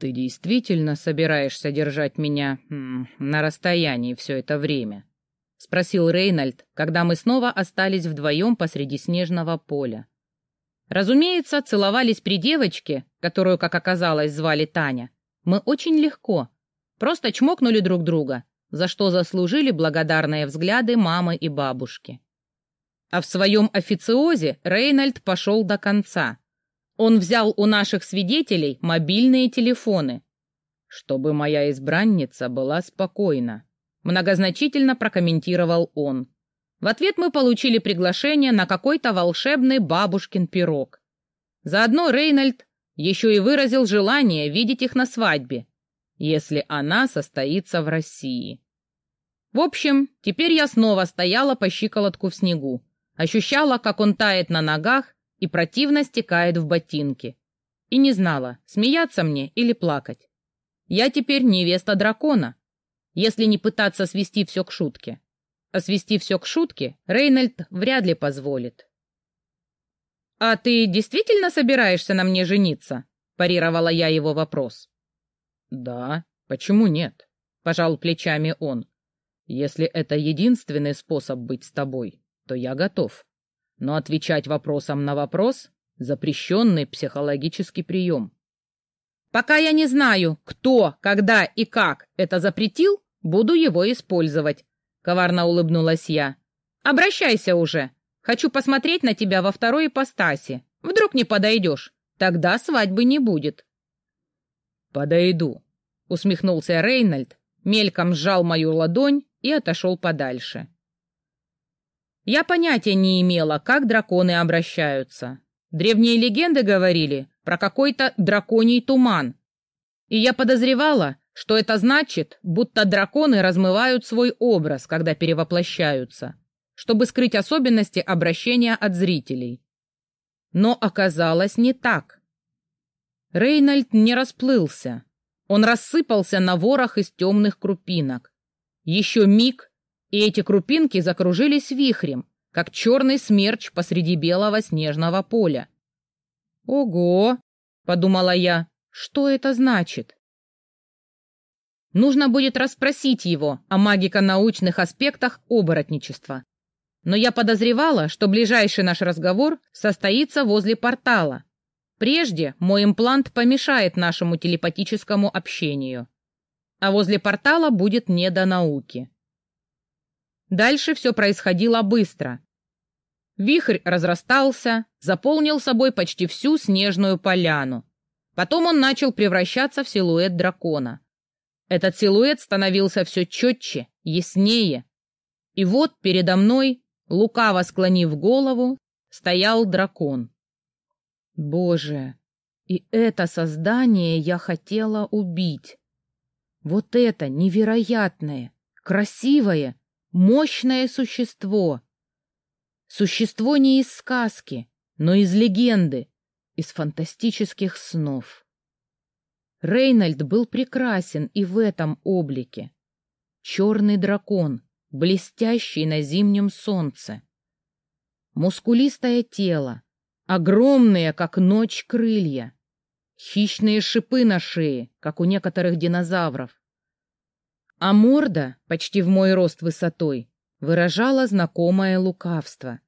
«Ты действительно собираешься держать меня на расстоянии все это время?» — спросил Рейнольд, когда мы снова остались вдвоем посреди снежного поля. Разумеется, целовались при девочке, которую, как оказалось, звали Таня. Мы очень легко. Просто чмокнули друг друга, за что заслужили благодарные взгляды мамы и бабушки. А в своем официозе Рейнольд пошел до конца. Он взял у наших свидетелей мобильные телефоны. «Чтобы моя избранница была спокойна», — многозначительно прокомментировал он. В ответ мы получили приглашение на какой-то волшебный бабушкин пирог. Заодно Рейнольд еще и выразил желание видеть их на свадьбе, если она состоится в России. В общем, теперь я снова стояла по щиколотку в снегу, ощущала, как он тает на ногах и противно стекает в ботинки. И не знала, смеяться мне или плакать. Я теперь невеста дракона, если не пытаться свести все к шутке. А свести все к шутке Рейнольд вряд ли позволит. «А ты действительно собираешься на мне жениться?» — парировала я его вопрос. «Да, почему нет?» — пожал плечами он. «Если это единственный способ быть с тобой, то я готов» но отвечать вопросом на вопрос — запрещенный психологический прием. Пока я не знаю, кто, когда и как это запретил, буду его использовать, — коварно улыбнулась я. Обращайся уже. Хочу посмотреть на тебя во второй ипостаси. Вдруг не подойдешь, тогда свадьбы не будет. Подойду, — усмехнулся Рейнольд, мельком сжал мою ладонь и отошел подальше. Я понятия не имела, как драконы обращаются. Древние легенды говорили про какой-то драконий туман. И я подозревала, что это значит, будто драконы размывают свой образ, когда перевоплощаются, чтобы скрыть особенности обращения от зрителей. Но оказалось не так. Рейнольд не расплылся. Он рассыпался на ворох из темных крупинок. Еще миг, и эти крупинки закружились вихрем, как черный смерч посреди белого снежного поля. «Ого!» — подумала я. «Что это значит?» Нужно будет расспросить его о магико-научных аспектах оборотничества. Но я подозревала, что ближайший наш разговор состоится возле портала. Прежде мой имплант помешает нашему телепатическому общению. А возле портала будет не до науки. Дальше все происходило быстро. Вихрь разрастался, заполнил собой почти всю снежную поляну. Потом он начал превращаться в силуэт дракона. Этот силуэт становился все четче, яснее. И вот передо мной, лукаво склонив голову, стоял дракон. Боже, и это создание я хотела убить. Вот это невероятное, красивое Мощное существо. Существо не из сказки, но из легенды, из фантастических снов. Рейнольд был прекрасен и в этом облике. Черный дракон, блестящий на зимнем солнце. Мускулистое тело, огромные, как ночь, крылья, хищные шипы на шее, как у некоторых динозавров, а морда, почти в мой рост высотой, выражала знакомое лукавство.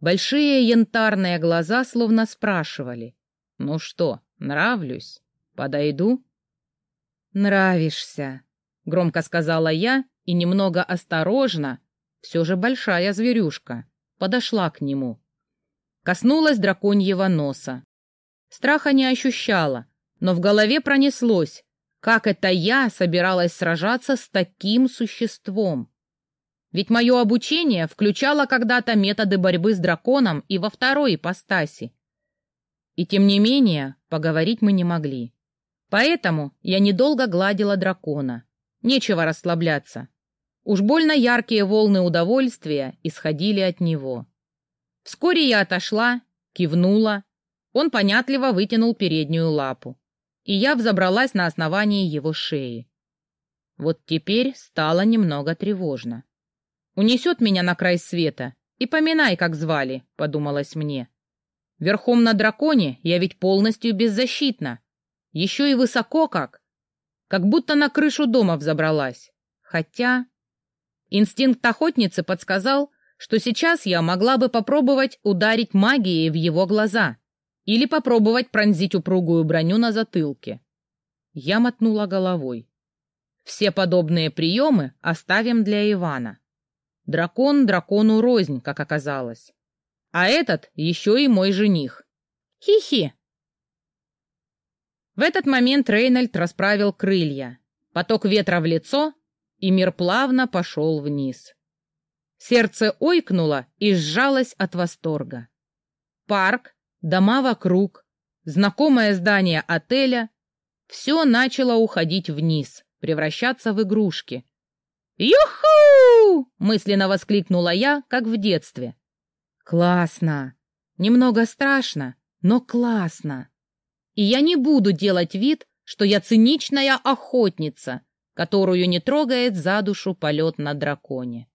Большие янтарные глаза словно спрашивали. «Ну что, нравлюсь? Подойду?» «Нравишься», — громко сказала я и немного осторожно, все же большая зверюшка, подошла к нему. Коснулась драконьего носа. Страха не ощущала, но в голове пронеслось. Как это я собиралась сражаться с таким существом? Ведь мое обучение включало когда-то методы борьбы с драконом и во второй ипостаси. И тем не менее, поговорить мы не могли. Поэтому я недолго гладила дракона. Нечего расслабляться. Уж больно яркие волны удовольствия исходили от него. Вскоре я отошла, кивнула. Он понятливо вытянул переднюю лапу и я взобралась на основание его шеи. Вот теперь стало немного тревожно. «Унесет меня на край света, и поминай, как звали», — подумалось мне. «Верхом на драконе я ведь полностью беззащитна, Еще и высоко как. Как будто на крышу дома взобралась. Хотя... Инстинкт охотницы подсказал, что сейчас я могла бы попробовать ударить магией в его глаза или попробовать пронзить упругую броню на затылке. Я мотнула головой. Все подобные приемы оставим для Ивана. Дракон дракону рознь, как оказалось. А этот еще и мой жених. Хи-хи. В этот момент Рейнольд расправил крылья. Поток ветра в лицо, и мир плавно пошел вниз. Сердце ойкнуло и сжалось от восторга. Парк, дома вокруг, знакомое здание отеля — все начало уходить вниз, превращаться в игрушки. «Юху!» — мысленно воскликнула я, как в детстве. «Классно! Немного страшно, но классно! И я не буду делать вид, что я циничная охотница, которую не трогает за душу полет на драконе.